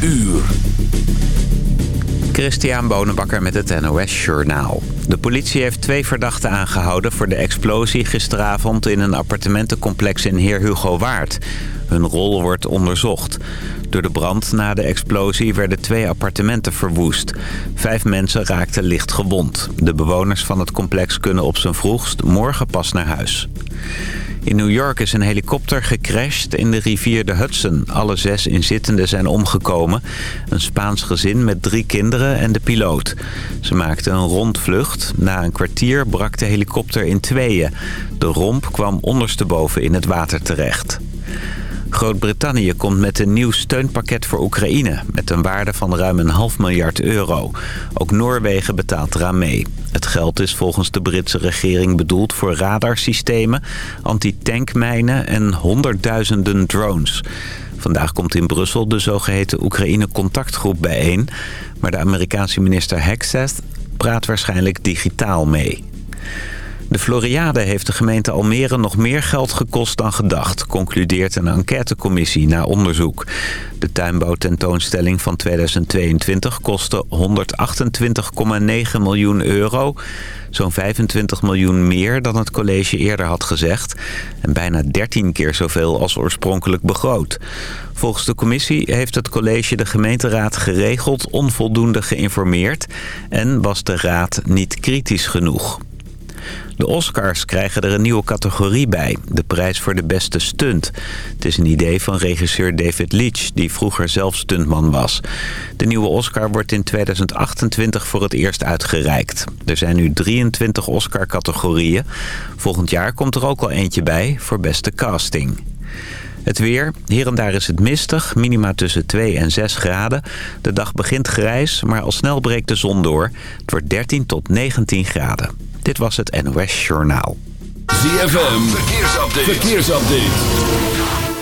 uur. Christian Bonenbakker met het NOS Journaal. De politie heeft twee verdachten aangehouden voor de explosie gisteravond in een appartementencomplex in Heer Hugo Waard. Hun rol wordt onderzocht. Door de brand na de explosie werden twee appartementen verwoest. Vijf mensen raakten licht gewond. De bewoners van het complex kunnen op zijn vroegst morgen pas naar huis. In New York is een helikopter gecrashed in de rivier de Hudson. Alle zes inzittenden zijn omgekomen. Een Spaans gezin met drie kinderen en de piloot. Ze maakten een rondvlucht. Na een kwartier brak de helikopter in tweeën. De romp kwam ondersteboven in het water terecht. Groot-Brittannië komt met een nieuw steunpakket voor Oekraïne... met een waarde van ruim een half miljard euro. Ook Noorwegen betaalt eraan mee. Het geld is volgens de Britse regering bedoeld voor radarsystemen... anti-tankmijnen en honderdduizenden drones. Vandaag komt in Brussel de zogeheten Oekraïne-contactgroep bijeen... maar de Amerikaanse minister Hegseth praat waarschijnlijk digitaal mee. De Floriade heeft de gemeente Almere nog meer geld gekost dan gedacht... concludeert een enquêtecommissie na onderzoek. De tuinbouwtentoonstelling van 2022 kostte 128,9 miljoen euro. Zo'n 25 miljoen meer dan het college eerder had gezegd. En bijna 13 keer zoveel als oorspronkelijk begroot. Volgens de commissie heeft het college de gemeenteraad geregeld onvoldoende geïnformeerd... en was de raad niet kritisch genoeg. De Oscars krijgen er een nieuwe categorie bij. De prijs voor de beste stunt. Het is een idee van regisseur David Leitch, die vroeger zelf stuntman was. De nieuwe Oscar wordt in 2028 voor het eerst uitgereikt. Er zijn nu 23 Oscar-categorieën. Volgend jaar komt er ook al eentje bij voor beste casting. Het weer. Hier en daar is het mistig. Minima tussen 2 en 6 graden. De dag begint grijs, maar al snel breekt de zon door. Het wordt 13 tot 19 graden. Dit was het NOS Journaal. ZFM, verkeersupdate. verkeersupdate.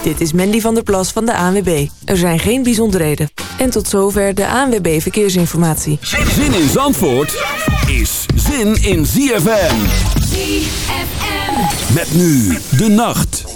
Dit is Mandy van der Plas van de ANWB. Er zijn geen bijzonderheden. En tot zover de ANWB Verkeersinformatie. Zin in Zandvoort is zin in ZFM. ZFM. Met nu de nacht.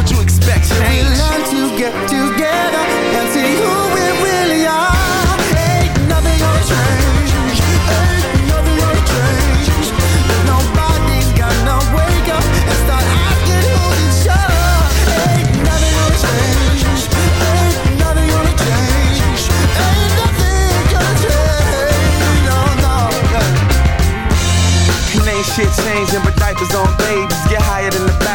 Why would you expect We change? learn to get together and see who we really are. Ain't nothing gonna change. Ain't nothing gonna change. Nobody's gonna wake up and start asking who's in charge. Ain't nothing gonna change. Ain't nothing gonna change. Ain't nothing gonna change. No, no. And ain't shit changing, but diapers on babies get higher than the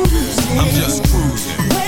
I'm just cruising.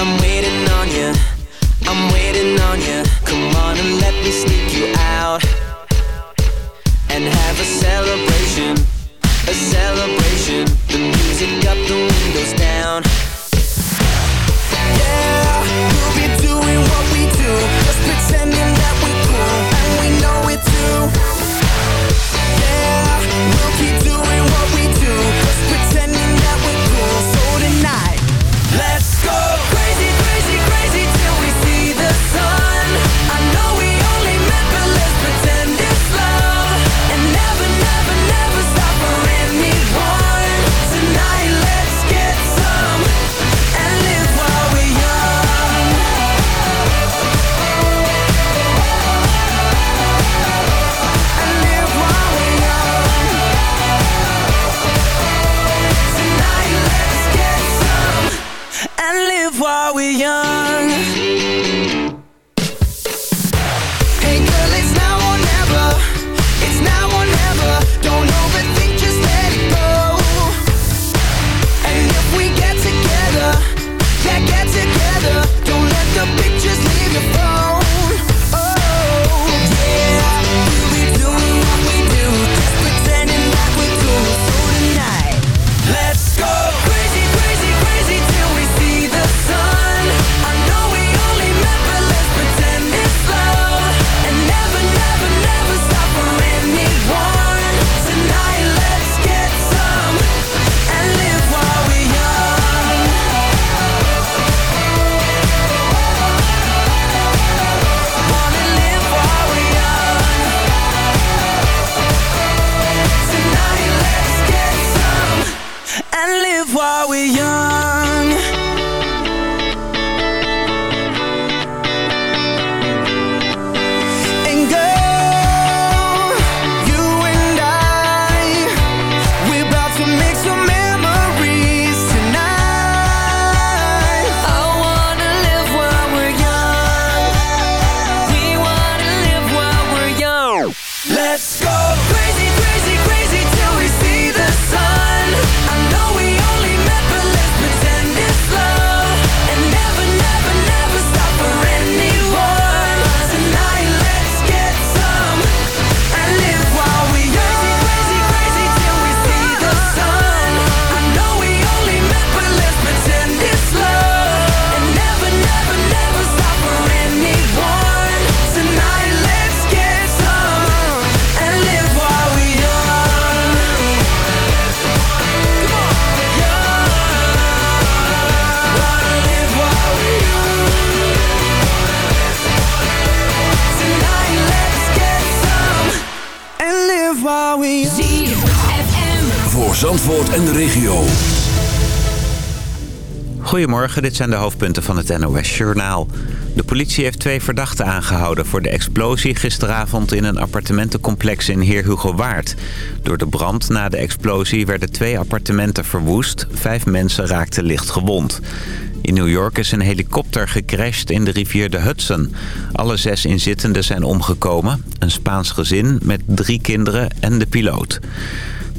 I'm waiting on you, I'm waiting on you Come on and let me sneak you out. And have a celebration. Goedemorgen, dit zijn de hoofdpunten van het NOS-journaal. De politie heeft twee verdachten aangehouden voor de explosie gisteravond in een appartementencomplex in Heer Hugo Waard. Door de brand na de explosie werden twee appartementen verwoest, vijf mensen raakten licht gewond. In New York is een helikopter gecrashed in de rivier de Hudson. Alle zes inzittenden zijn omgekomen, een Spaans gezin met drie kinderen en de piloot.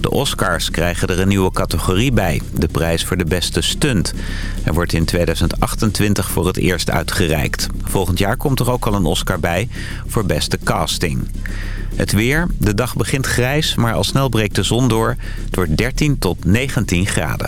De Oscars krijgen er een nieuwe categorie bij, de prijs voor de beste stunt. Er wordt in 2028 voor het eerst uitgereikt. Volgend jaar komt er ook al een Oscar bij voor beste casting. Het weer, de dag begint grijs, maar al snel breekt de zon door... door 13 tot 19 graden.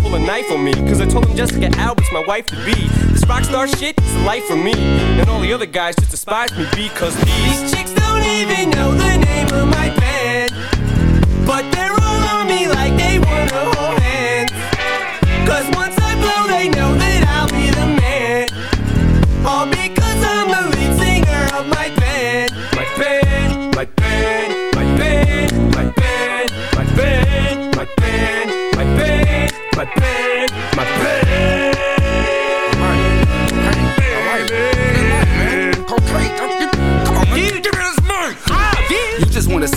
pull a knife on me. Cause I told him Jessica Alba's my wife to be. This rock star shit is a life for me. And all the other guys just despise me because these chicks don't even know the name of my band. But they're all on me like they wanna hold hands. Cause once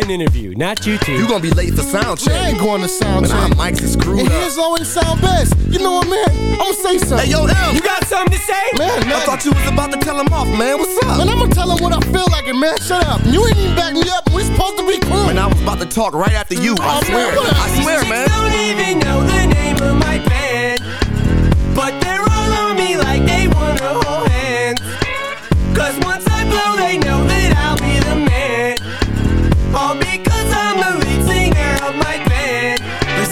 had an interview, not you two. You gonna be late for sound check. I ain't going to sound Man, our check. mics is screwed And up. his always sound best. You know what, man? I'm gonna say something. Hey, yo, M. You got something to say? Man, I thought you was about to tell him off, man. What's up? Man, I'm gonna tell him what I feel like, and man, shut up. You ain't even back me up. We supposed to be cool. Man, I was about to talk right after you. I Oh, swear. man. I swear, Chicks man. don't even know the name of my band. But they're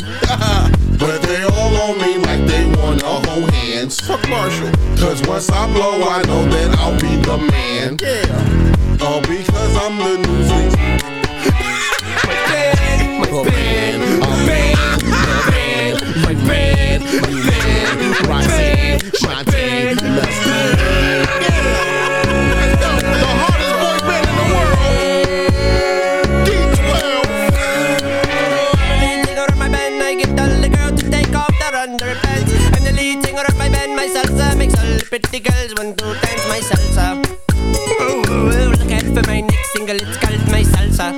my but they all on me like they wanna hold hands. Fuck Marshall. Cause once I blow, I know that I'll be the man. Yeah. All because I'm the new thing. My band, my band, my band, my band, my band, my band, Roxanne, Shantae, let's pretty girls want to dance my salsa. Ooh, ooh, look out for my next single, it's called my salsa.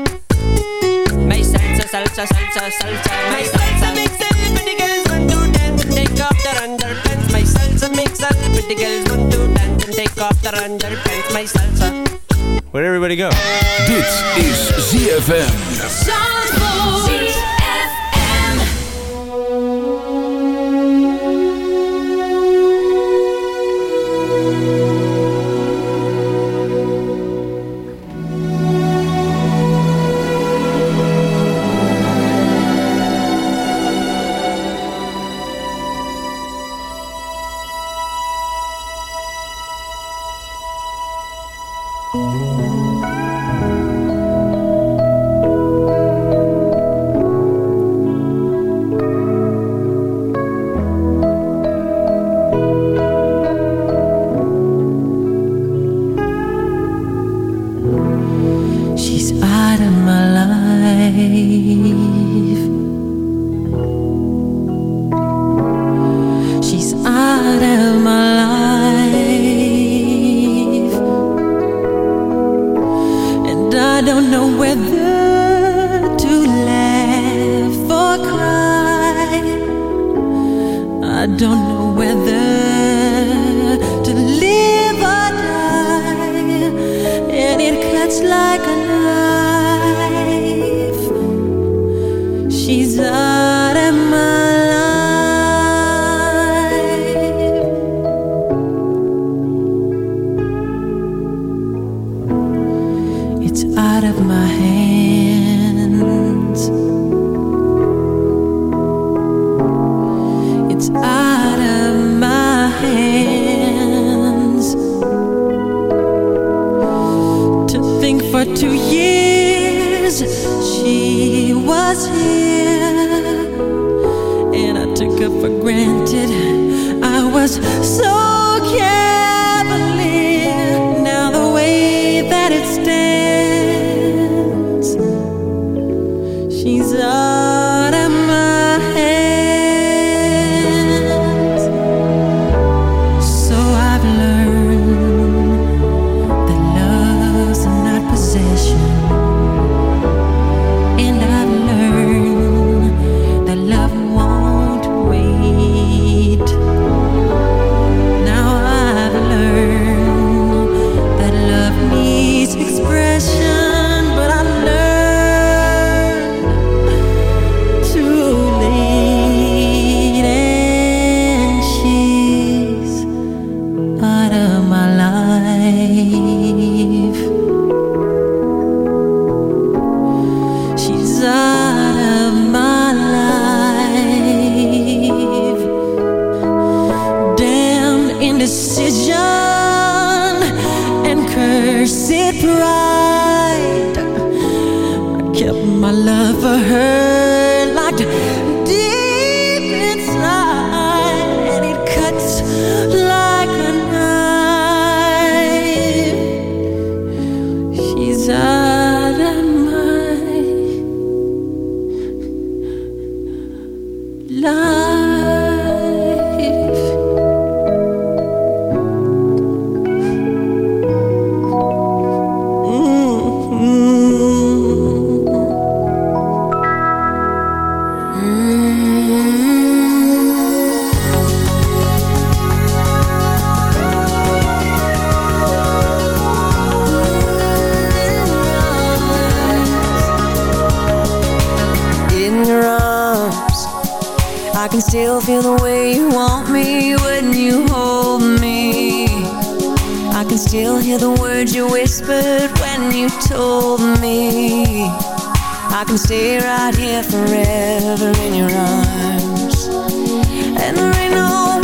My salsa, salsa, salsa, salsa, my salsa makes all the pretty girls want to dance and take off their underpants. My salsa makes all the pretty girls want to dance and take off their underpants. My salsa. Where'd everybody go? This is ZFM. the words you whispered when you told me. I can stay right here forever in your arms. And there ain't no